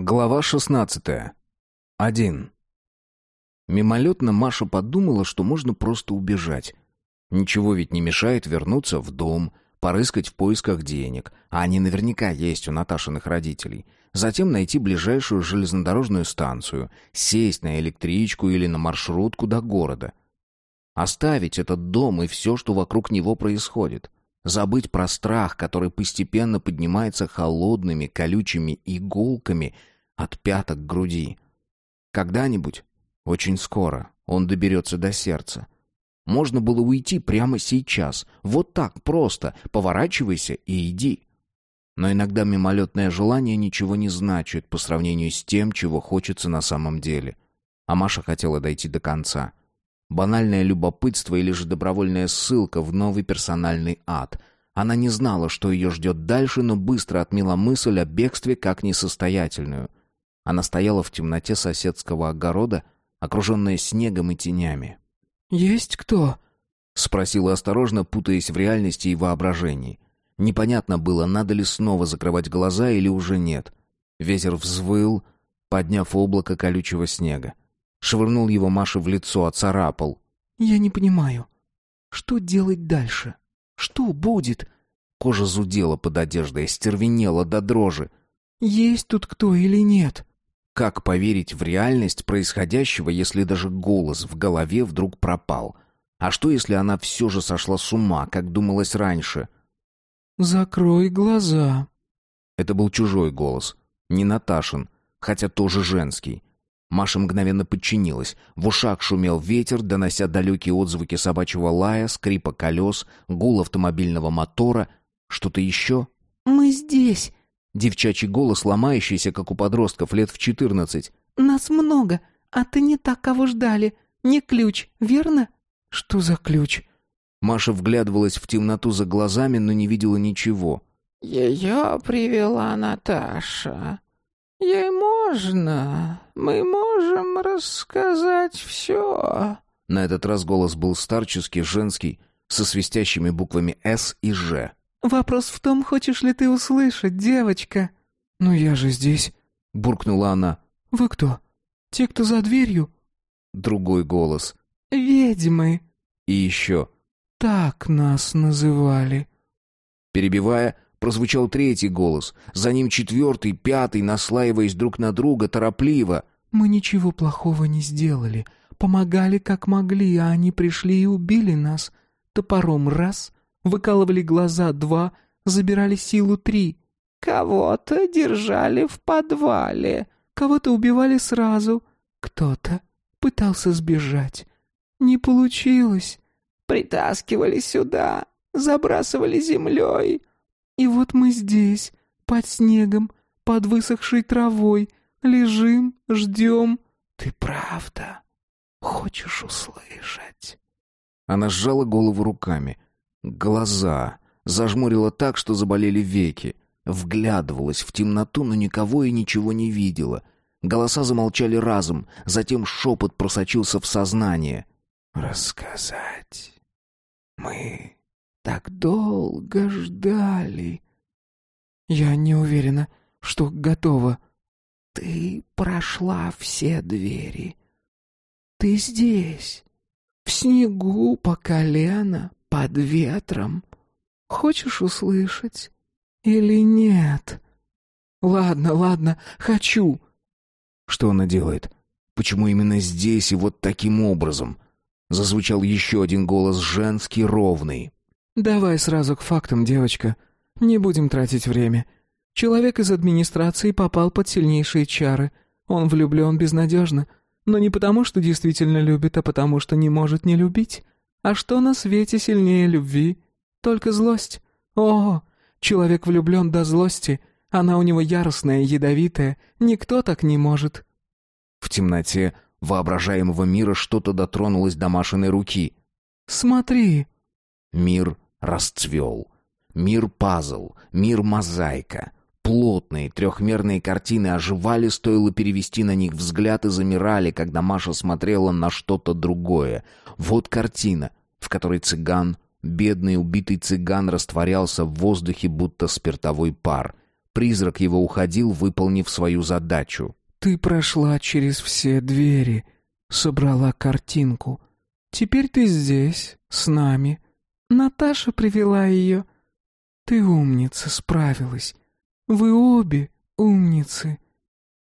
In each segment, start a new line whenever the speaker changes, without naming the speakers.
Глава 16. Один. Мимолетно Маша подумала, что можно просто убежать. Ничего ведь не мешает вернуться в дом, порыскать в поисках денег, а они наверняка есть у Наташиных родителей. Затем найти ближайшую железнодорожную станцию, сесть на электричку или на маршрутку до города. Оставить этот дом и все, что вокруг него происходит. Забыть про страх, который постепенно поднимается холодными, колючими иголками от пяток к груди. Когда-нибудь, очень скоро, он доберется до сердца. Можно было уйти прямо сейчас, вот так просто, поворачивайся и иди. Но иногда мимолетное желание ничего не значит по сравнению с тем, чего хочется на самом деле. А Маша хотела дойти до конца. Банальное любопытство или же добровольная ссылка в новый персональный ад. Она не знала, что ее ждет дальше, но быстро отмела мысль о бегстве как несостоятельную. Она стояла в темноте соседского огорода, окруженная снегом и тенями.
«Есть кто?»
— спросила осторожно, путаясь в реальности и воображении. Непонятно было, надо ли снова закрывать глаза или уже нет. Ветер взвыл, подняв облако колючего снега. Швырнул его Маше в лицо, оцарапал.
«Я не понимаю. Что делать дальше? Что будет?»
Кожа зудела под одеждой, стервенела до дрожи.
«Есть тут кто или нет?»
Как поверить в реальность происходящего, если даже голос в голове вдруг пропал? А что, если она все же сошла с ума, как думалось раньше?
«Закрой глаза».
Это был чужой голос, не Наташин, хотя тоже женский. Маша мгновенно подчинилась. В ушах шумел ветер, донося далекие отзвуки собачьего лая, скрипа колес, гул автомобильного мотора. Что-то еще?
«Мы здесь!»
Девчачий голос, ломающийся, как у подростков лет в четырнадцать.
«Нас много, а ты не так, кого ждали. Не ключ, верно?»
«Что за ключ?» Маша вглядывалась в темноту за глазами, но не видела ничего.
«Ее привела Наташа. Ей можно. Мы можем рассказать все».
На этот раз голос был старческий, женский, со свистящими буквами «С» и «Ж».
«Вопрос в том, хочешь ли ты услышать, девочка?»
«Ну я же здесь», — буркнула она.
«Вы кто? Те, кто за дверью?»
Другой голос.
«Ведьмы».
И еще.
«Так нас называли».
Перебивая, прозвучал третий голос. За ним четвертый, пятый, наслаиваясь друг на друга, торопливо.
«Мы ничего плохого не сделали. Помогали как могли, а они пришли и убили нас. Топором раз, выкалывали глаза два, забирали силу три.
Кого-то держали в подвале,
кого-то убивали сразу, кто-то пытался сбежать. Не получилось.
Притаскивали сюда, забрасывали землей.
И вот мы здесь, под снегом, под высохшей травой, лежим, ждем.
Ты правда хочешь услышать?
Она сжала голову руками. Глаза. Зажмурила так, что заболели веки. Вглядывалась в темноту, но никого и ничего не видела. Голоса замолчали разом, затем шепот просочился в сознание.
«Рассказать? Мы так долго ждали».
«Я не уверена, что готова».
«Ты прошла все двери. Ты здесь, в снегу по колено, под ветром. Хочешь услышать или нет?
Ладно, ладно, хочу.
Что она делает? Почему именно здесь и вот таким образом? Зазвучал еще один голос женский, ровный.
Давай сразу к фактам, девочка. Не будем тратить время. Человек из администрации попал под сильнейшие чары. Он влюблен безнадежно. Но не потому, что действительно любит, а потому, что не может не любить. А что на свете сильнее любви? Только злость. О, человек влюблен до злости. Она у него яростная, ядовитая. Никто так не может.
В темноте воображаемого мира что-то дотронулось до Машиной руки.
«Смотри!»
Мир расцвел. Мир пазл, мир мозаика. Плотные трехмерные картины оживали, стоило перевести на них взгляд и замирали, когда Маша смотрела на что-то другое. Вот картина, в которой цыган, бедный убитый цыган растворялся в воздухе, будто спиртовой пар. Призрак его уходил, выполнив свою задачу.
«Ты прошла через все двери, собрала картинку. Теперь ты здесь, с нами. Наташа привела ее. Ты умница, справилась. Вы обе умницы».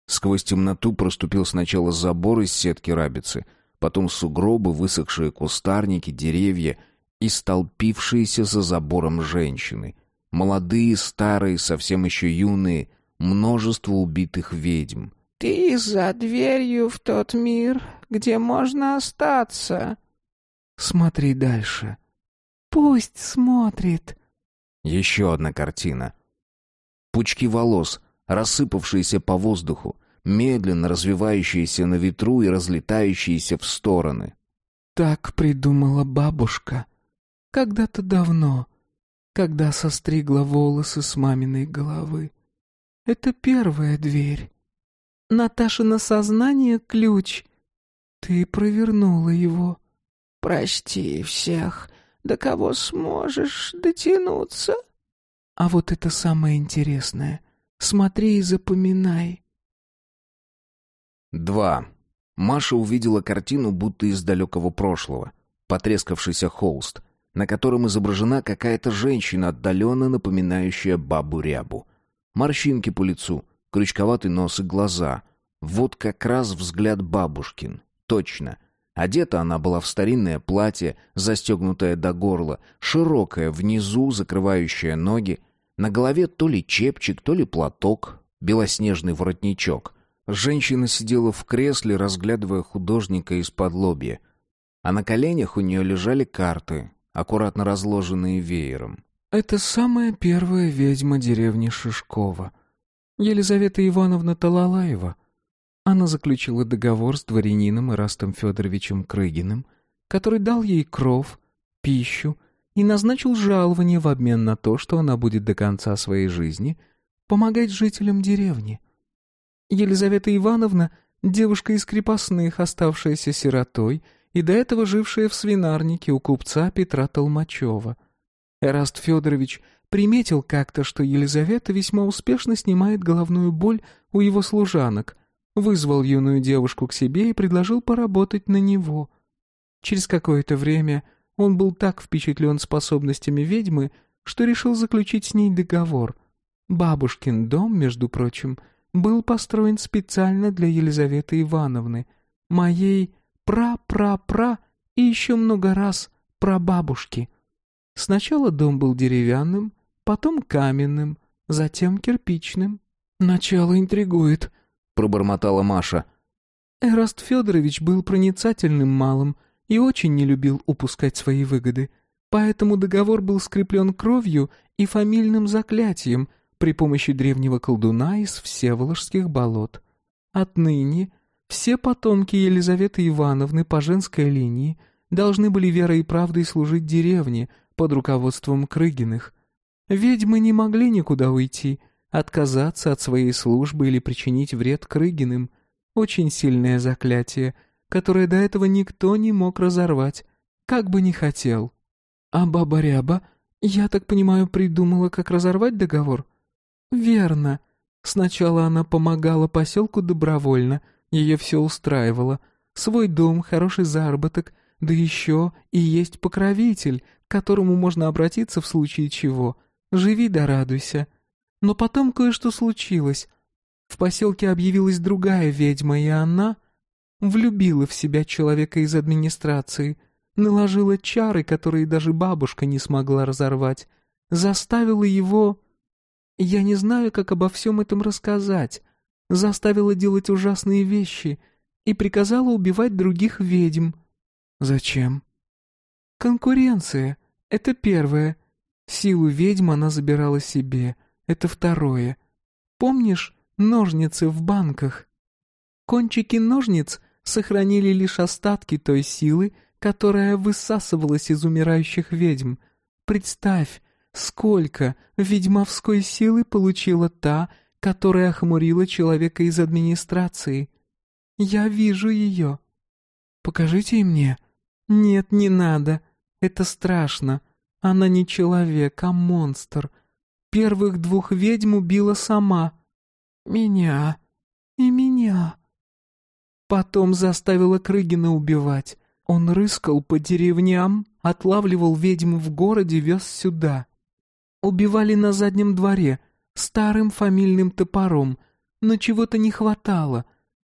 Сквозь темноту проступил сначала забор из сетки рабицы, потом сугробы, высохшие кустарники, деревья и столпившиеся за забором женщины. Молодые, старые, совсем еще юные, множество убитых ведьм.
«Ты за дверью в тот мир, где можно остаться». «Смотри дальше». «Пусть смотрит».
Еще одна картина. Пучки волос, рассыпавшиеся по воздуху, медленно развивающиеся на ветру и разлетающиеся в стороны.
«Так придумала бабушка. Когда-то давно, когда состригла волосы с маминой головы. Это первая дверь. Наташа на сознание ключ. Ты провернула его. Прости всех, до кого сможешь дотянуться. А вот это самое интересное. Смотри и запоминай.
Два. Маша увидела картину будто из далекого прошлого. Потрескавшийся холст, на котором изображена какая-то женщина, отдаленно напоминающая бабу-рябу. Морщинки по лицу, крючковатый нос и глаза. Вот как раз взгляд бабушкин. Точно. Одета она была в старинное платье, застегнутое до горла, широкое внизу, закрывающее ноги. На голове то ли чепчик, то ли платок, белоснежный воротничок — Женщина сидела в кресле, разглядывая художника из-под лобья. А на коленях у нее лежали карты, аккуратно разложенные веером.
«Это самая первая ведьма деревни Шишкова. Елизавета Ивановна Талалаева. Она заключила договор с дворянином Ирастом Федоровичем Крыгиным, который дал ей кров, пищу и назначил жалование в обмен на то, что она будет до конца своей жизни помогать жителям деревни». Елизавета Ивановна — девушка из крепостных, оставшаяся сиротой и до этого жившая в свинарнике у купца Петра Толмачева. Эраст Федорович приметил как-то, что Елизавета весьма успешно снимает головную боль у его служанок, вызвал юную девушку к себе и предложил поработать на него. Через какое-то время он был так впечатлен способностями ведьмы, что решил заключить с ней договор. Бабушкин дом, между прочим, — был построен специально для Елизаветы Ивановны, моей пра-пра-пра и еще много раз прабабушки. Сначала дом был деревянным, потом каменным, затем кирпичным. «Начало интригует», — пробормотала Маша. Эраст Федорович был проницательным малым и очень не любил упускать свои выгоды, поэтому договор был скреплен кровью и фамильным заклятием — при помощи древнего колдуна из Всеволожских болот. Отныне все потомки Елизаветы Ивановны по женской линии должны были верой и правдой служить деревне под руководством Крыгиных. Ведьмы не могли никуда уйти, отказаться от своей службы или причинить вред Крыгиным. Очень сильное заклятие, которое до этого никто не мог разорвать, как бы ни хотел. А баба Ряба, я так понимаю, придумала, как разорвать договор? «Верно. Сначала она помогала поселку добровольно, ее все устраивало. Свой дом, хороший заработок, да еще и есть покровитель, к которому можно обратиться в случае чего. Живи да радуйся. Но потом кое-что случилось. В поселке объявилась другая ведьма, и она влюбила в себя человека из администрации, наложила чары, которые даже бабушка не смогла разорвать, заставила его я не знаю, как обо всем этом рассказать. Заставила делать ужасные вещи и приказала убивать других ведьм. Зачем? Конкуренция. Это первое. Силу ведьм она забирала себе. Это второе. Помнишь ножницы в банках? Кончики ножниц сохранили лишь остатки той силы, которая высасывалась из умирающих ведьм. Представь, Сколько ведьмовской силы получила та, которая охмурила человека из администрации? Я вижу ее. Покажите и мне. Нет, не надо. Это страшно. Она не человек, а монстр. Первых двух ведьм убила сама. Меня и меня. Потом заставила Крыгина убивать. Он рыскал по деревням, отлавливал ведьм в городе, вез сюда. Убивали на заднем дворе, старым фамильным топором, но чего-то не хватало.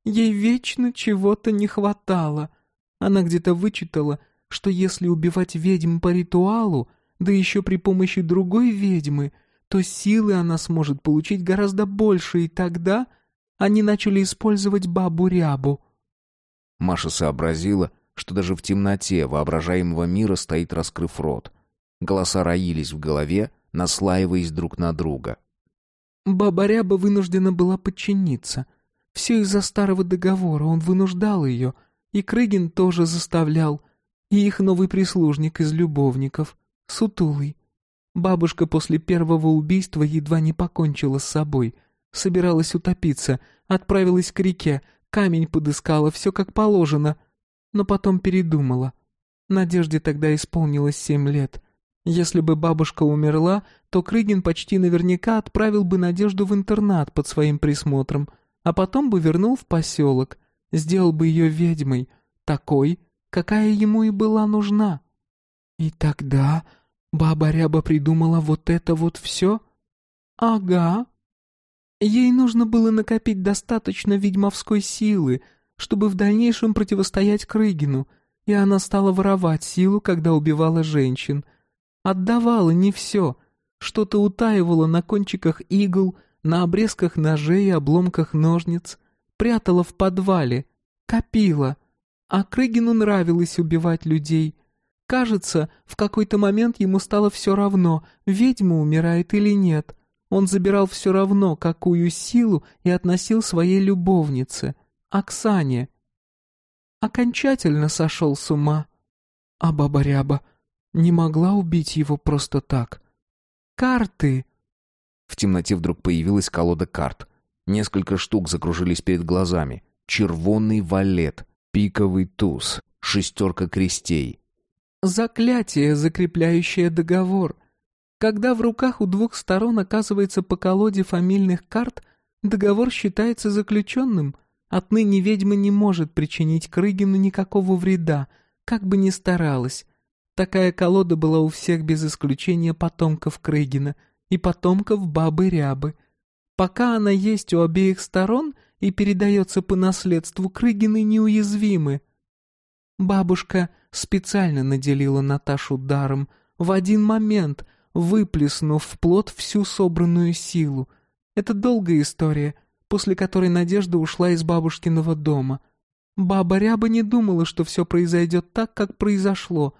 Ей вечно чего-то не хватало. Она где-то вычитала, что если убивать ведьм по ритуалу, да еще при помощи другой ведьмы, то силы она сможет получить гораздо больше, и тогда они начали использовать бабу-рябу.
Маша сообразила, что даже в темноте воображаемого мира стоит раскрыв рот. Голоса роились в голове, наслаиваясь друг на друга.
Баба-ряба вынуждена была подчиниться. Все из-за старого договора, он вынуждал ее, и Крыгин тоже заставлял, и их новый прислужник из любовников, Сутулый. Бабушка после первого убийства едва не покончила с собой. Собиралась утопиться, отправилась к реке, камень подыскала, все как положено — но потом передумала. Надежде тогда исполнилось семь лет. Если бы бабушка умерла, то Крыгин почти наверняка отправил бы Надежду в интернат под своим присмотром, а потом бы вернул в поселок, сделал бы ее ведьмой, такой, какая ему и была нужна. И тогда баба-ряба придумала вот это вот все? Ага. Ей нужно было накопить достаточно ведьмовской силы, чтобы в дальнейшем противостоять Крыгину, и она стала воровать силу, когда убивала женщин. Отдавала не все, что-то утаивала на кончиках игл, на обрезках ножей и обломках ножниц, прятала в подвале, копила. А Крыгину нравилось убивать людей. Кажется, в какой-то момент ему стало все равно, ведьма умирает или нет. Он забирал все равно, какую силу, и относил своей любовнице. Оксане. Окончательно сошел с ума. А баба-ряба не могла убить его просто так. Карты.
В темноте вдруг появилась колода карт. Несколько штук закружились перед глазами. Червонный валет, пиковый туз, шестерка крестей.
Заклятие, закрепляющее договор. Когда в руках у двух сторон оказывается по колоде фамильных карт, договор считается заключенным — Отныне ведьма не может причинить Крыгину никакого вреда, как бы ни старалась. Такая колода была у всех без исключения потомков Крыгина и потомков бабы-рябы. Пока она есть у обеих сторон и передается по наследству, Крыгины неуязвимы. Бабушка специально наделила Наташу даром, в один момент выплеснув в плод всю собранную силу. Это долгая история — после которой Надежда ушла из бабушкиного дома. Баба Ряба не думала, что все произойдет так, как произошло.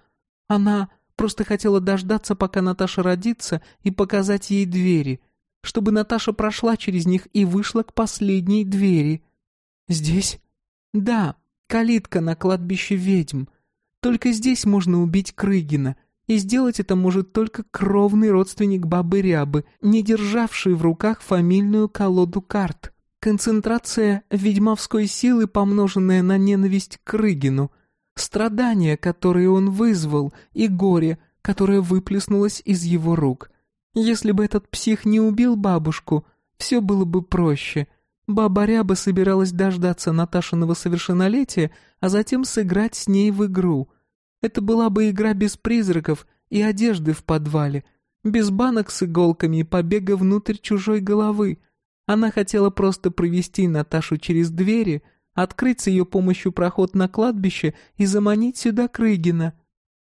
Она просто хотела дождаться, пока Наташа родится, и показать ей двери, чтобы Наташа прошла через них и вышла к последней двери. «Здесь?» «Да, калитка на кладбище ведьм. Только здесь можно убить Крыгина, и сделать это может только кровный родственник бабы Рябы, не державший в руках фамильную колоду карт». Концентрация ведьмовской силы, помноженная на ненависть к Рыгину, страдания, которые он вызвал, и горе, которое выплеснулось из его рук. Если бы этот псих не убил бабушку, все было бы проще. Баба Ряба собиралась дождаться Наташиного совершеннолетия, а затем сыграть с ней в игру. Это была бы игра без призраков и одежды в подвале, без банок с иголками и побега внутрь чужой головы — она хотела просто провести Наташу через двери, открыть с ее помощью проход на кладбище и заманить сюда Крыгина.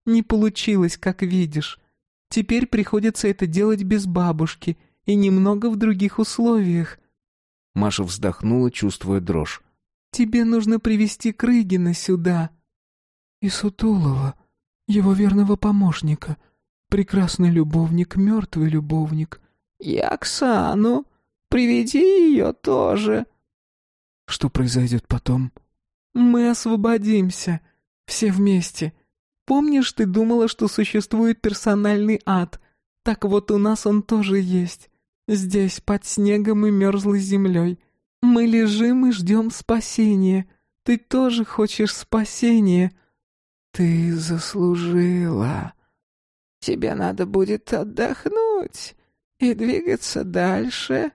Не получилось, как видишь. Теперь приходится это делать без бабушки и немного в других условиях.
Маша вздохнула, чувствуя дрожь.
«Тебе нужно привести Крыгина сюда». «И Сутулова, его верного помощника, прекрасный любовник, мертвый любовник».
«И Оксану», Приведи ее тоже».
«Что произойдет потом?» «Мы освободимся. Все вместе. Помнишь, ты думала, что существует персональный ад? Так вот у нас он тоже есть. Здесь, под снегом и мерзлой землей. Мы лежим и ждем спасения. Ты тоже хочешь спасения?»
«Ты заслужила. Тебе надо будет отдохнуть.
и двигаться дальше?»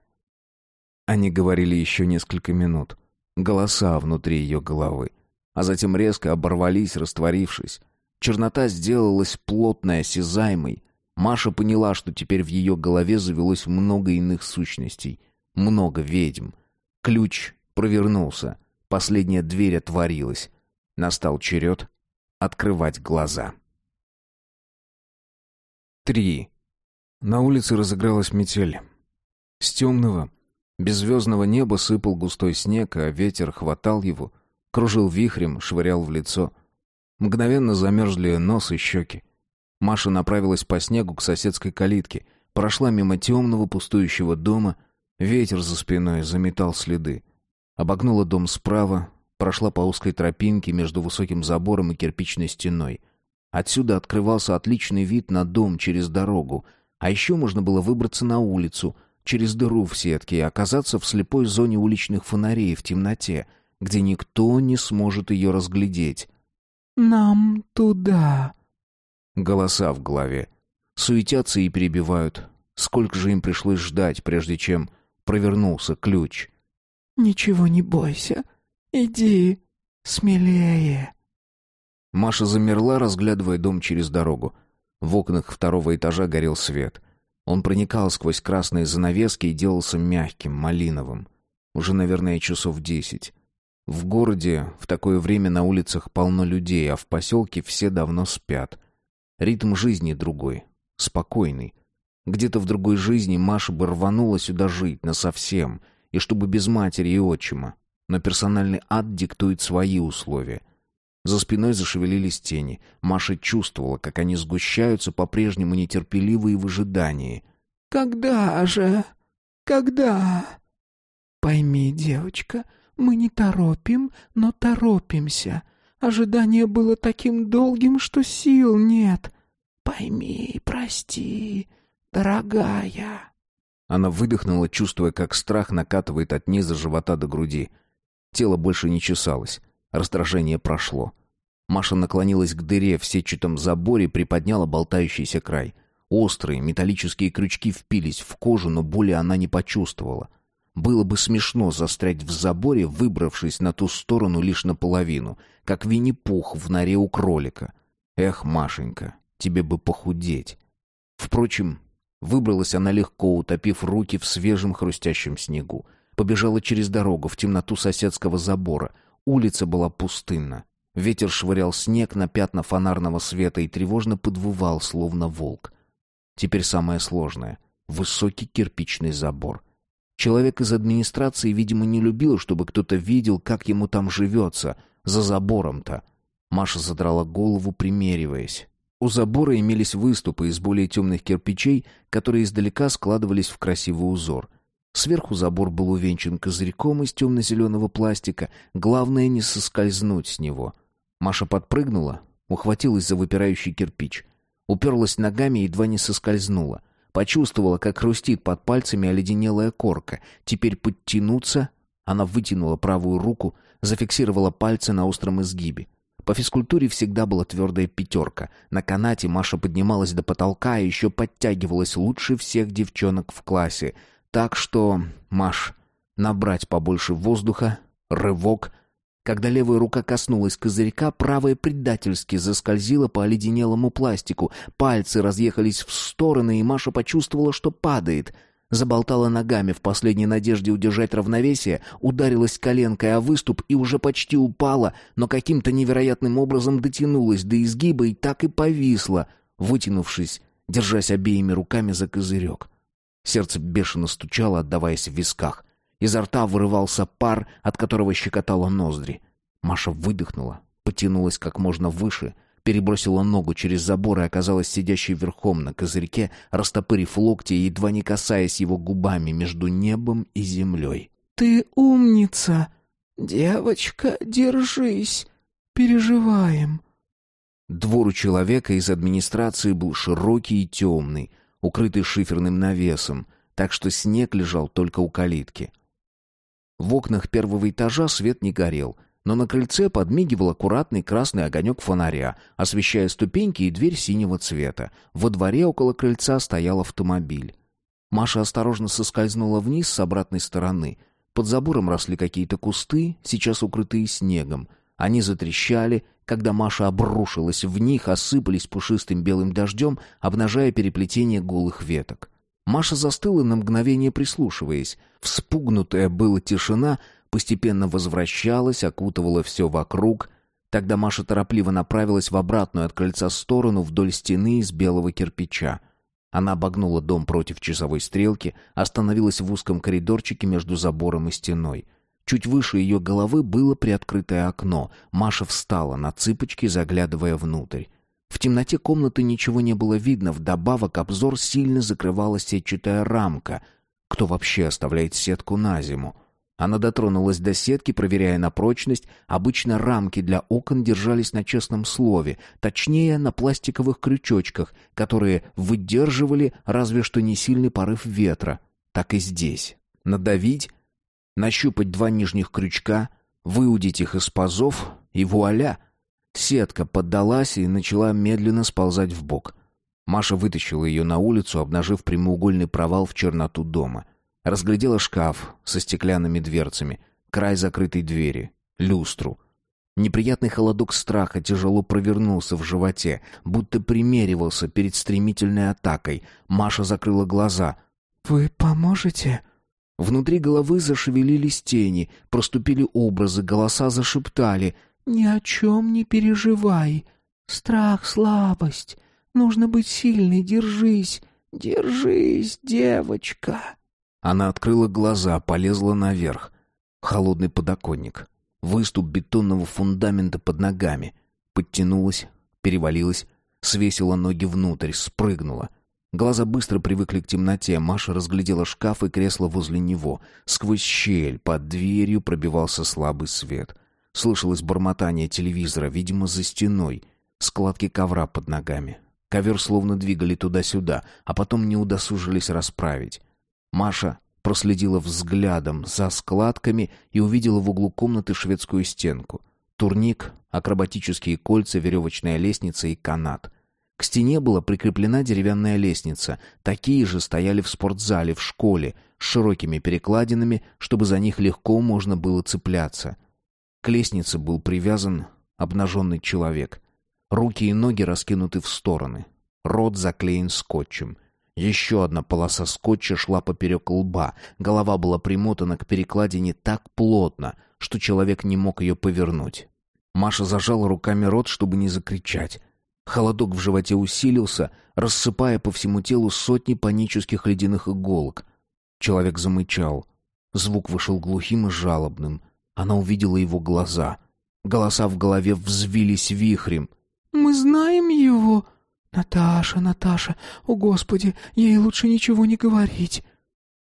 Они говорили еще несколько минут. Голоса внутри ее головы. А затем резко оборвались, растворившись. Чернота сделалась плотной, осязаемой. Маша поняла, что теперь в ее голове завелось много иных сущностей. Много ведьм. Ключ провернулся. Последняя дверь отворилась. Настал черед открывать глаза. Три. На улице разыгралась метель. С темного, беззвездного неба сыпал густой снег, а ветер хватал его, кружил вихрем, швырял в лицо. Мгновенно замерзли нос и щеки. Маша направилась по снегу к соседской калитке, прошла мимо темного пустующего дома, ветер за спиной заметал следы. Обогнула дом справа, прошла по узкой тропинке между высоким забором и кирпичной стеной — Отсюда открывался отличный вид на дом через дорогу, а еще можно было выбраться на улицу, через дыру в сетке и оказаться в слепой зоне уличных фонарей в темноте, где никто не сможет ее разглядеть.
«Нам туда!»
Голоса в голове. Суетятся и перебивают. Сколько же им пришлось ждать, прежде чем провернулся ключ?
«Ничего не бойся. Иди смелее».
Маша замерла, разглядывая дом через дорогу. В окнах второго этажа горел свет. Он проникал сквозь красные занавески и делался мягким, малиновым. Уже, наверное, часов десять. В городе в такое время на улицах полно людей, а в поселке все давно спят. Ритм жизни другой, спокойный. Где-то в другой жизни Маша бы рванула сюда жить, насовсем, и чтобы без матери и отчима. Но персональный ад диктует свои условия — за спиной зашевелились тени. Маша чувствовала, как они сгущаются, по-прежнему нетерпеливые в ожидании.
«Когда же? Когда?» «Пойми, девочка, мы не торопим, но торопимся. Ожидание было таким долгим, что сил нет. Пойми, прости, дорогая».
Она выдохнула, чувствуя, как страх накатывает от низа живота до груди. Тело больше не чесалось. Раздражение прошло. Маша наклонилась к дыре в сетчатом заборе и приподняла болтающийся край. Острые металлические крючки впились в кожу, но боли она не почувствовала. Было бы смешно застрять в заборе, выбравшись на ту сторону лишь наполовину, как Винни-Пух в норе у кролика. Эх, Машенька, тебе бы похудеть. Впрочем, выбралась она легко, утопив руки в свежем хрустящем снегу. Побежала через дорогу в темноту соседского забора, Улица была пустынна. Ветер швырял снег на пятна фонарного света и тревожно подвывал, словно волк. Теперь самое сложное — высокий кирпичный забор. Человек из администрации, видимо, не любил, чтобы кто-то видел, как ему там живется, за забором-то. Маша задрала голову, примериваясь. У забора имелись выступы из более темных кирпичей, которые издалека складывались в красивый узор — Сверху забор был увенчан козырьком из темно-зеленого пластика. Главное не соскользнуть с него. Маша подпрыгнула, ухватилась за выпирающий кирпич. Уперлась ногами и едва не соскользнула. Почувствовала, как хрустит под пальцами оледенелая корка. Теперь подтянуться... Она вытянула правую руку, зафиксировала пальцы на остром изгибе. По физкультуре всегда была твердая пятерка. На канате Маша поднималась до потолка и еще подтягивалась лучше всех девчонок в классе — так что, Маш, набрать побольше воздуха, рывок. Когда левая рука коснулась козырька, правая предательски заскользила по оледенелому пластику. Пальцы разъехались в стороны, и Маша почувствовала, что падает. Заболтала ногами в последней надежде удержать равновесие, ударилась коленкой о выступ и уже почти упала, но каким-то невероятным образом дотянулась до изгиба и так и повисла, вытянувшись, держась обеими руками за козырек. Сердце бешено стучало, отдаваясь в висках. Изо рта вырывался пар, от которого щекотало ноздри. Маша выдохнула, потянулась как можно выше, перебросила ногу через забор и оказалась сидящей верхом на козырьке, растопырив локти и едва не касаясь его губами между небом и землей.
«Ты умница! Девочка, держись! Переживаем!»
Двор у человека из администрации был широкий и темный — укрытый шиферным навесом, так что снег лежал только у калитки. В окнах первого этажа свет не горел, но на крыльце подмигивал аккуратный красный огонек фонаря, освещая ступеньки и дверь синего цвета. Во дворе около крыльца стоял автомобиль. Маша осторожно соскользнула вниз с обратной стороны. Под забором росли какие-то кусты, сейчас укрытые снегом. Они затрещали, когда Маша обрушилась в них, осыпались пушистым белым дождем, обнажая переплетение голых веток. Маша застыла на мгновение, прислушиваясь. Вспугнутая была тишина постепенно возвращалась, окутывала все вокруг. Тогда Маша торопливо направилась в обратную от крыльца сторону вдоль стены из белого кирпича. Она обогнула дом против часовой стрелки, остановилась в узком коридорчике между забором и стеной. Чуть выше ее головы было приоткрытое окно. Маша встала на цыпочки, заглядывая внутрь. В темноте комнаты ничего не было видно, вдобавок обзор сильно закрывала сетчатая рамка. Кто вообще оставляет сетку на зиму? Она дотронулась до сетки, проверяя на прочность. Обычно рамки для окон держались на честном слове, точнее, на пластиковых крючочках, которые выдерживали разве что не сильный порыв ветра. Так и здесь. Надавить, нащупать два нижних крючка, выудить их из пазов, и вуаля! Сетка поддалась и начала медленно сползать в бок. Маша вытащила ее на улицу, обнажив прямоугольный провал в черноту дома — Разглядела шкаф со стеклянными дверцами, край закрытой двери, люстру. Неприятный холодок страха тяжело провернулся в животе, будто примеривался перед стремительной атакой. Маша закрыла глаза.
«Вы поможете?»
Внутри головы зашевелились тени, проступили образы, голоса зашептали.
«Ни о чем не переживай. Страх, слабость. Нужно быть сильной, держись. Держись, девочка».
Она открыла глаза, полезла наверх. Холодный подоконник. Выступ бетонного фундамента под ногами. Подтянулась, перевалилась, свесила ноги внутрь, спрыгнула. Глаза быстро привыкли к темноте. Маша разглядела шкаф и кресло возле него. Сквозь щель под дверью пробивался слабый свет. Слышалось бормотание телевизора, видимо, за стеной. Складки ковра под ногами. Ковер словно двигали туда-сюда, а потом не удосужились расправить. Маша проследила взглядом за складками и увидела в углу комнаты шведскую стенку. Турник, акробатические кольца, веревочная лестница и канат. К стене была прикреплена деревянная лестница. Такие же стояли в спортзале, в школе, с широкими перекладинами, чтобы за них легко можно было цепляться. К лестнице был привязан обнаженный человек. Руки и ноги раскинуты в стороны. Рот заклеен скотчем. Еще одна полоса скотча шла поперек лба. Голова была примотана к перекладине так плотно, что человек не мог ее повернуть. Маша зажала руками рот, чтобы не закричать. Холодок в животе усилился, рассыпая по всему телу сотни панических ледяных иголок. Человек замычал. Звук вышел глухим и жалобным. Она увидела его глаза. Голоса в голове взвились вихрем.
«Мы знаем его!» «Наташа, Наташа, о Господи, ей лучше ничего не говорить».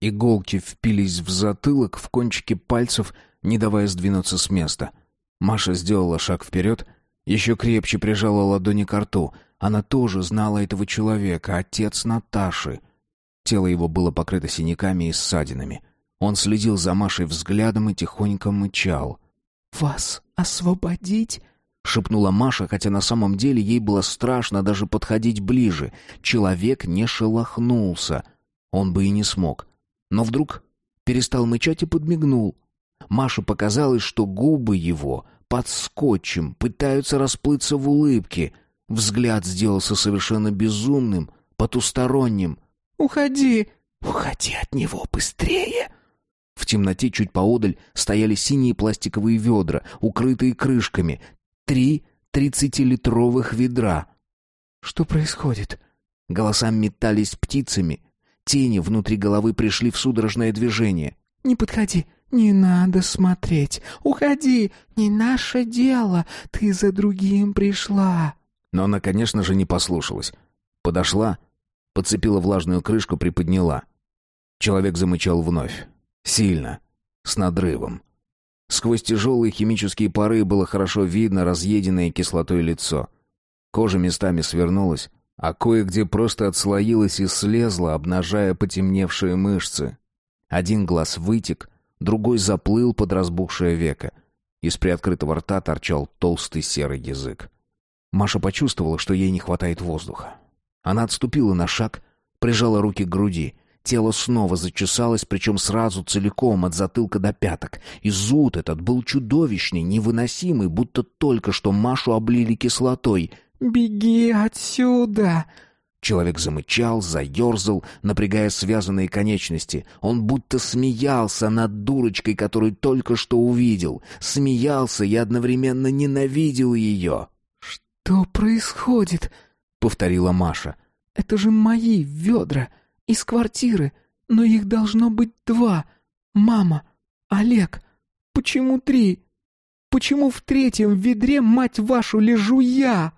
Иголки впились в затылок, в кончики пальцев, не давая сдвинуться с места. Маша сделала шаг вперед, еще крепче прижала ладони к рту. Она тоже знала этого человека, отец Наташи. Тело его было покрыто синяками и ссадинами. Он следил за Машей взглядом и тихонько мычал.
«Вас освободить?»
— шепнула Маша, хотя на самом деле ей было страшно даже подходить ближе. Человек не шелохнулся. Он бы и не смог. Но вдруг перестал мычать и подмигнул. Маше показалось, что губы его под скотчем пытаются расплыться в улыбке. Взгляд сделался совершенно безумным, потусторонним.
«Уходи!
Уходи от него быстрее!» В темноте чуть поодаль стояли синие пластиковые ведра, укрытые крышками три тридцатилитровых ведра.
Что происходит?
Голоса метались птицами. Тени внутри головы пришли в судорожное движение.
«Не подходи, не надо смотреть. Уходи, не наше дело, ты за другим пришла».
Но она, конечно же, не послушалась. Подошла, подцепила влажную крышку, приподняла. Человек замычал вновь. Сильно, с надрывом. Сквозь тяжелые химические пары было хорошо видно разъеденное кислотой лицо. Кожа местами свернулась, а кое-где просто отслоилась и слезла, обнажая потемневшие мышцы. Один глаз вытек, другой заплыл под разбухшее веко. Из приоткрытого рта торчал толстый серый язык. Маша почувствовала, что ей не хватает воздуха. Она отступила на шаг, прижала руки к груди — Тело снова зачесалось, причем сразу целиком, от затылка до пяток. И зуд этот был чудовищный, невыносимый, будто только что Машу облили кислотой.
«Беги отсюда!»
Человек замычал, заерзал, напрягая связанные конечности. Он будто смеялся над дурочкой, которую только что увидел. Смеялся и одновременно ненавидел ее.
«Что происходит?»
— повторила Маша.
«Это же мои ведра из квартиры, но их должно быть два. Мама, Олег, почему три? Почему в третьем ведре, мать вашу, лежу я?»